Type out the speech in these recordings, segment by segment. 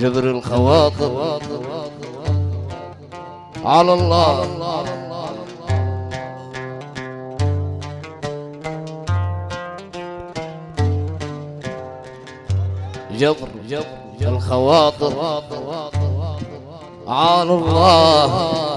جبر الخواطر على الله. جبر الخواطر على الله.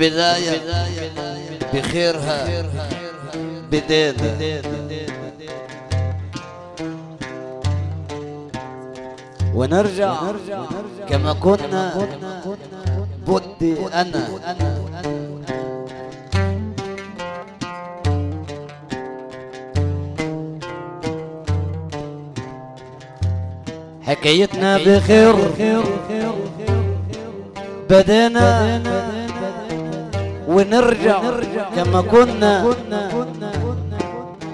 البداية بخيرها بدينا ونرجع كما كنا بدي أنا. حكايتنا بخير بدينا ونرجع, كما كنا, كنا, كنا,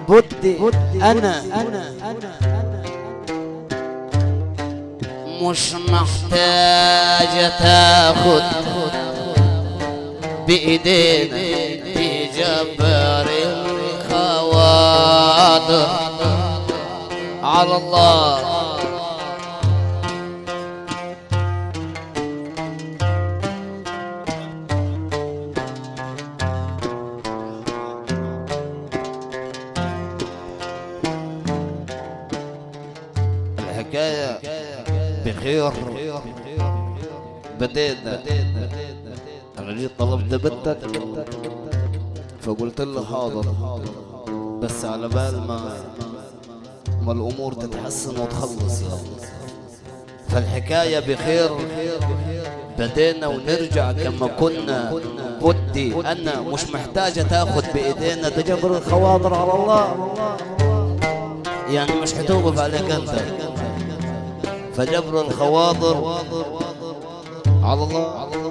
بدي, أنا, أنا, أنا, أنا مش محتاجة تاخد بإيدينا بجبار الخواطر على الله. بدينا أنا جيت طلبت بنتك فقلت له حاضر. بس على بال ما ما الأمور تتحسن وتخلص يا الله فالحكاية بخير. بدينا ونرجع كما كنا. بدي أنا مش محتاجة تاخد بإيدينا تجبر الخواطر على الله. يعني مش حتوقف عليك أنت فجبر الخواطر. All alone.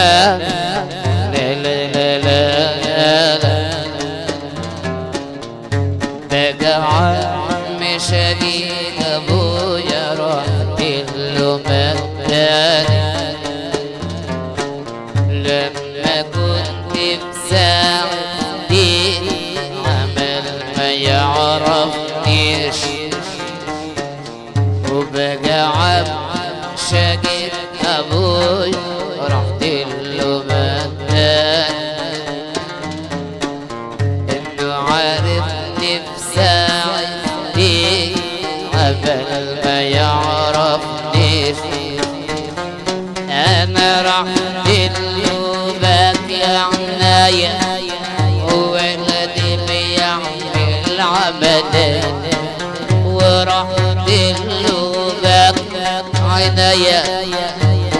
yeah. يا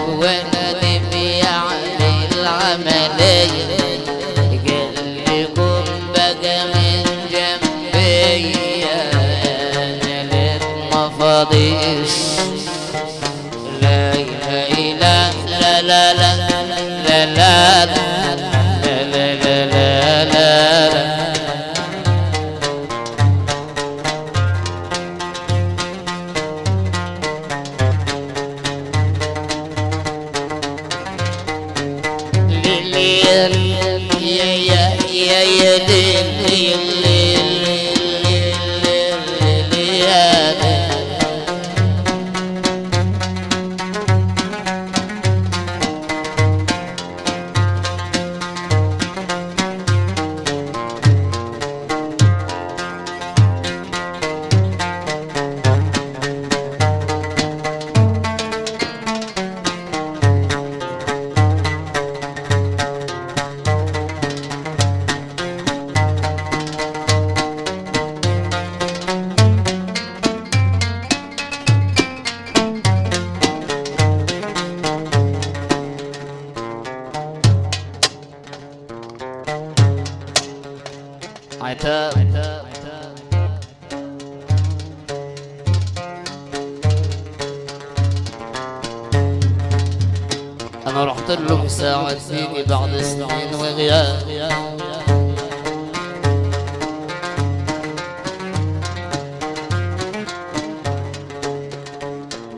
وأنا نبي اعمل عمليه لا بقى من لا أنا لك مفاضيش. لا إله إلا لا لا لا لا لا, لا, لا, لا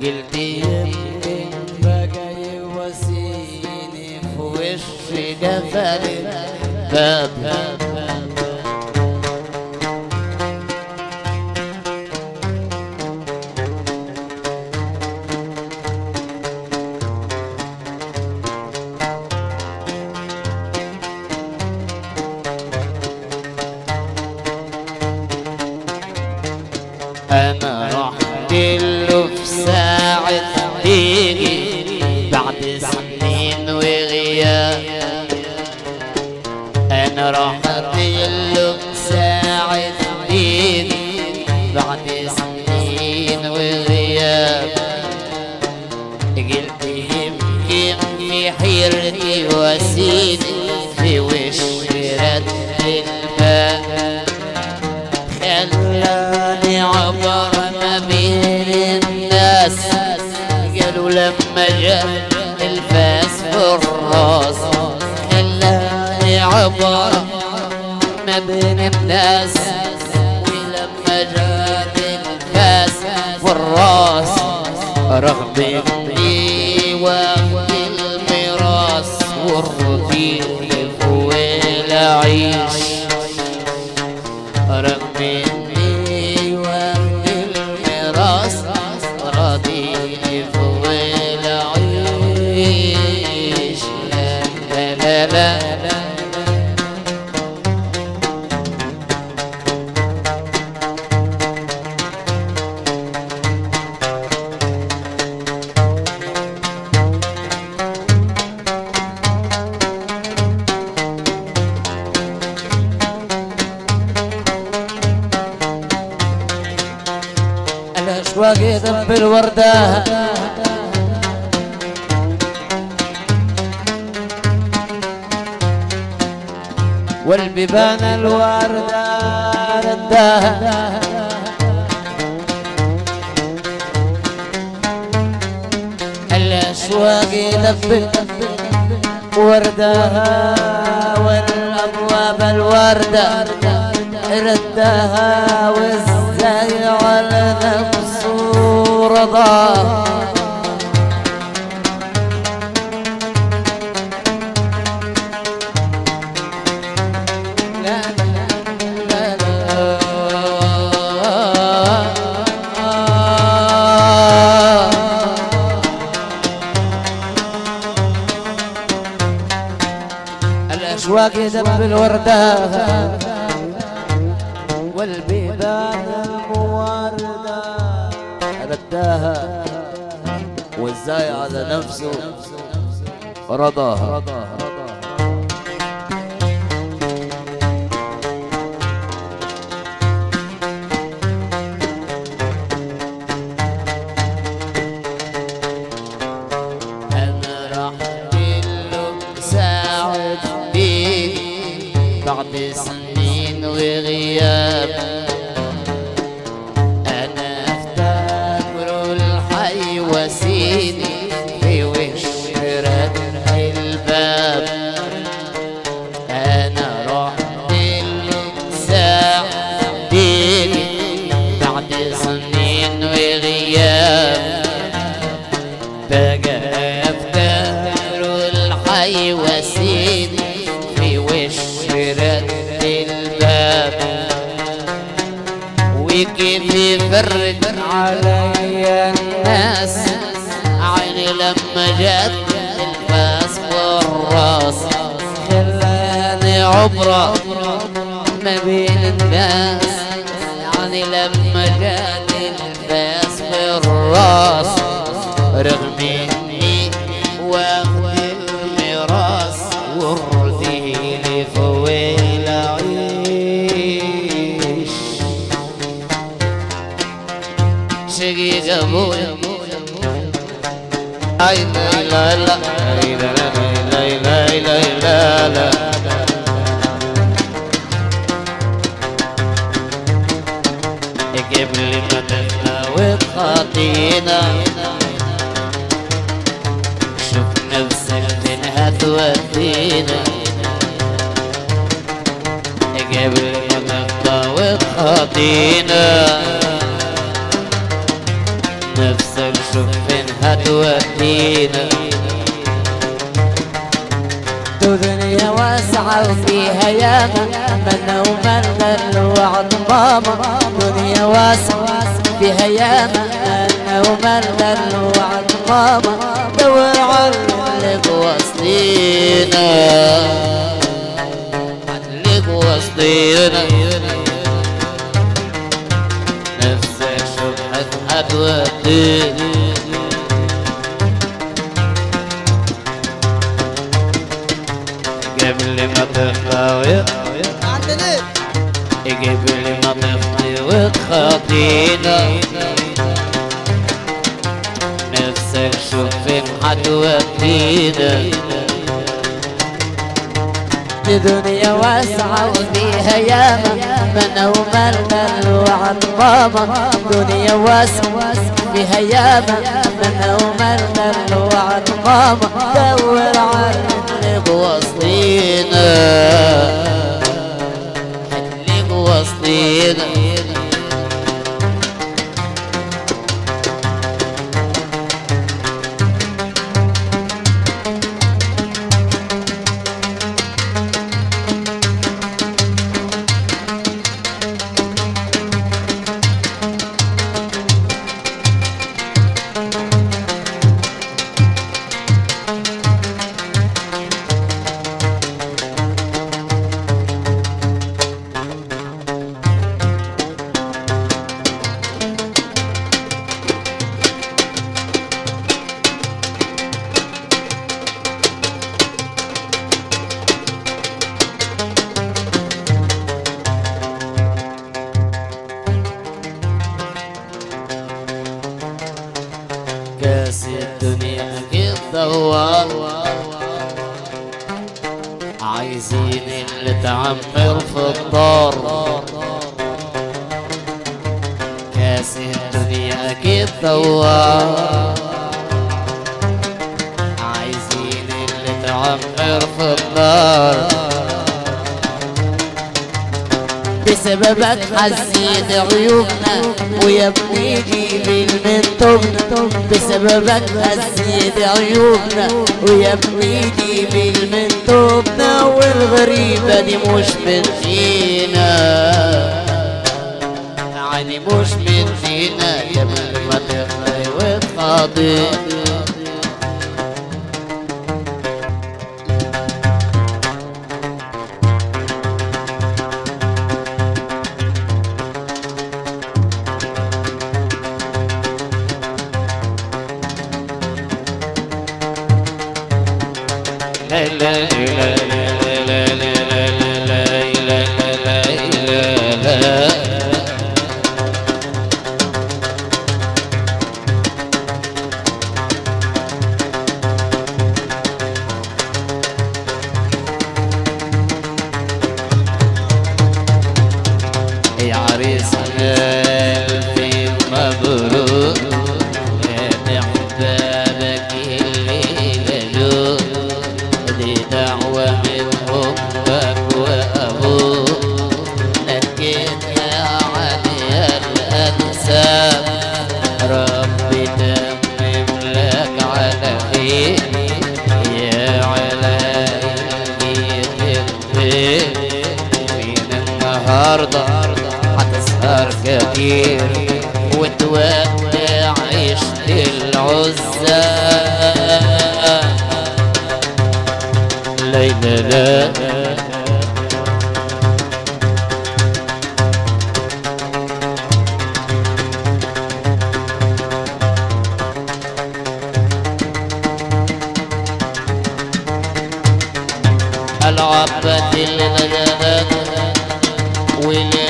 قلت يمكن بقى يواسيني في وشي قفل باب. الفاس في الراس خلاني عبر ما بين الناس. ولما جاء الفاس في الراس رغم اني واخد الميراث. والرغيف والعيش رغم اني والبيبان الوردة رداها الأشواق يدب وردها والأبواب الوردة ردها وازاي على نفسه رضاه الأشواق يدب الوردة. والبيبان الموردة رداها وازاي على نفسه. رضاها. بعد سنين وغياب لما جت الفاس والراس خلاني عبرة ما بين الناس. يعني لما جت الفاس في الراس رغم قبل ما تتناوي خاطينا شوف نفسك فين هتودينا قبل ما تتناوي خاطينا نفسك شوف فين المدينة دنيا واسعة وفيها ياما من ومن غل ماما دنيا واسعة فيها ياما من ومن غل وعد ماما دور عليك وسطينا. عليك وسطينا. نفسي شبحة هدوة أجيب يجيب لي مطيخ طريق خاطينا نفسك شوف فين حتودينا دي دنيا واسعة وفيها ياما من وململ وعطمامة دنيا واسعة وفيها ياما من وململ وعطمامة دوامة بسببك حزين عيوبنا ويا ابني جيب من طبنا بسببك حزين عيوبنا ويا ابني جيب من طبنا والغريبة دي مش من فينا يعني مش من فينا قبل ما تخلي وتخاطي hele hele الخير وتودع عشت العزة ليلى لا. العبد الغلبة ولي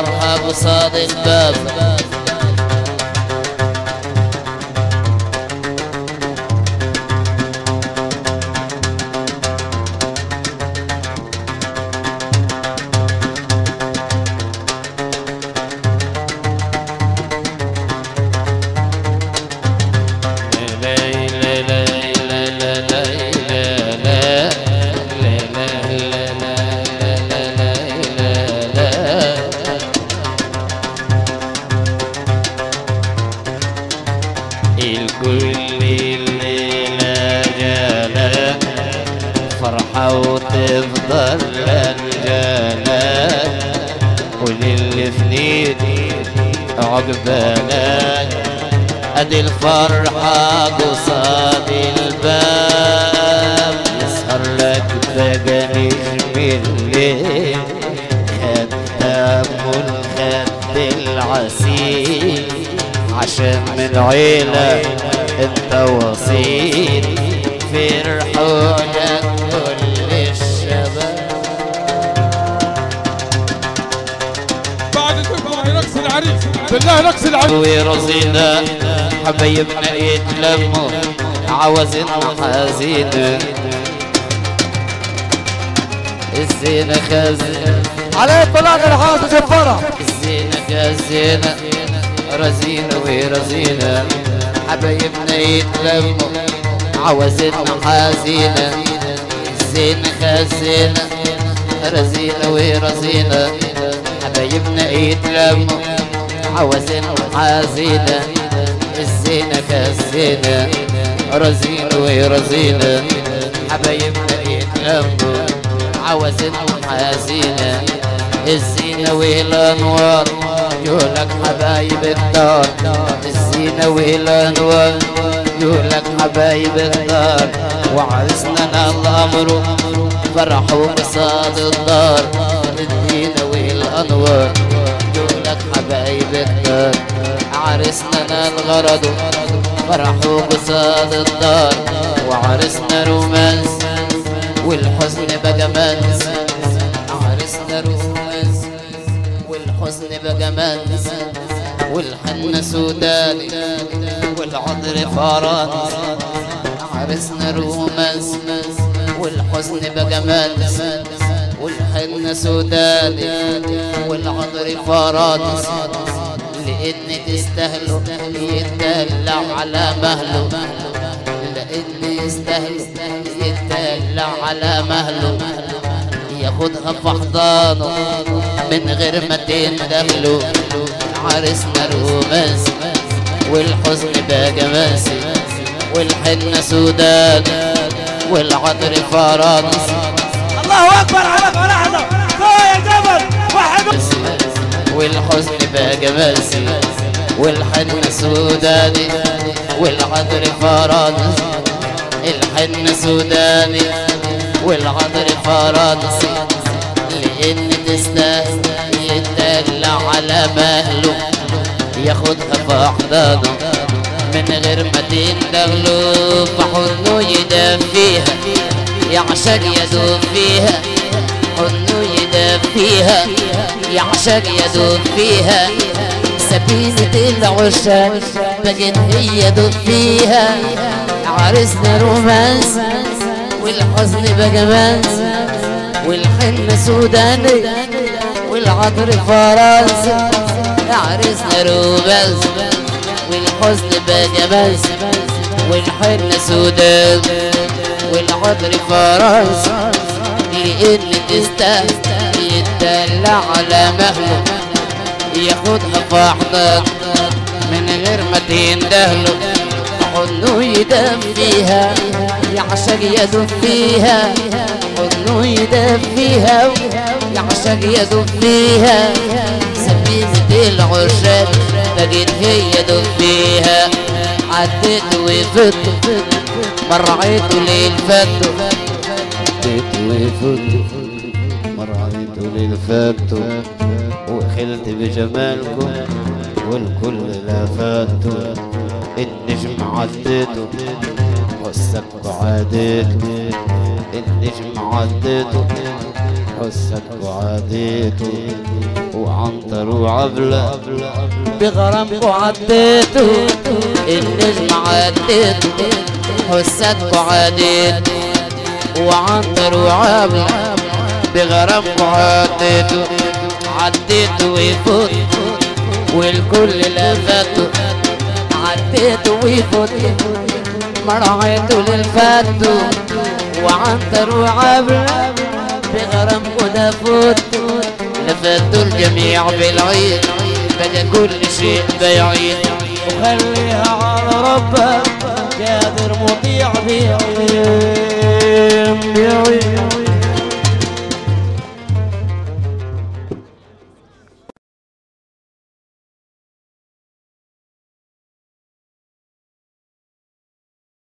وارهب قصاد الباب كل الليلة جالك فرحة وتفضل رنجالك وللي في نيدي عقبالك أدي الفرحة قصاد الباب. يسهر لك بجاني بالليل ختام الخد العسير عشان من عيلة انت وسيط فرحوا لك كل الشباب بعد تكون رقص العريس. بالله رقص العريس. ورزينا حبايبنا يتلموا عوزنا حزينة الزينة خزينة عليه طلعت الحاصل جبارة الزينة خزينة رزينة ورزينة حبايبنا يتلموا عوزنا حزينة الزينة خزينة رزينة ورزينة. حبايبنا يتلموا عوزنا حزينة الزينة كالزينة رزينة ورزينة. حبايبنا يتلموا عوزنا حزينة الزينة والأنوار يقولك حبايب الدار الزينة والأنوار يقولك حبايب الدار وعرسنا الأمر فرحوا بصاد الدار. الزينة والأنوار يقولك حبايب الدار. عرسنا الغرض فرحوا بصاد الدار. وعرسنا رومانس والحزن بقى منس. والحنة سوداني والعطر فرنسي عرسنا رومانس والحزن منس والحنة سوداني والعطر فرنسي لأن تستاهلوا يتدلع على مهله لأن يستاهل يتدلع على مهله ياخدها في حضانه من غير ما تندخله عرسنا رومانس والحزن بقى ماسي والحنة سودان والعطر فرنسي. الله أكبر على فرحنا فوق يا جبل واحد. والحزن بقى ماسي والحنة سوداني والعطر فرنسي. الحنة سوداني والعطر فرنسي. لأن تستاهل يتدلع على مهله. ياخدها في أحضانه من غير ما تندغله. فحضنه يدفيها يعشق يدوب فيها. حضنه يدفيها يعشق يدوب فيها. سفينة العشاق بقت هي دوب فيها. عرسنا رومانس والحزن بقى والحنة سوداني والعطر فرنسي. عرسنا رومانس والحزن بقى منس والحنة سودان والعطر فرنسي. لأن تستاهل يتدلع على مهله. ياخدها في احضان من غير ما تندهله. حضنه يدم فيها يعشق يدب فيها. حضنه يدم فيها يعشق يدب فيها سفينة العشاق بقيت هي دب فيها عديت وفت مرعيت ليل فت عديت وفت مرعيت ليل فت وخلت بجمالكم والكل لافته النجم عديته حسك وعاديته النجم عديته حسك وعاديته وعنطر وعبلة بغرام وعديته النجم عديته حسك وعاديته وعنطر وعبلة بغرام وعديته عديت ويفوت والكل لفته عديت ويفوت مرعيت للفتو وعنتر وعبل بغرام ودفوت لفتوا الجميع بالعيد بدا كل شيء بعيد. وخليها على ربك قادر مطيع بعيد